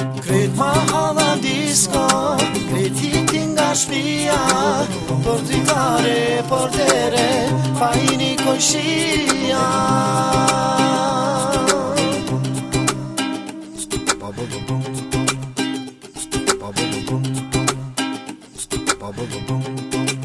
Kret ma hava disko Kret hitin nga shpia Por të kare, por të pa ba ba bum